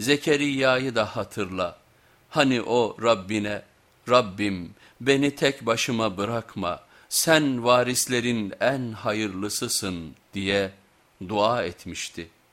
Zekeriya'yı da hatırla. Hani o Rabbine, Rabbim beni tek başıma bırakma, sen varislerin en hayırlısısın diye dua etmişti.''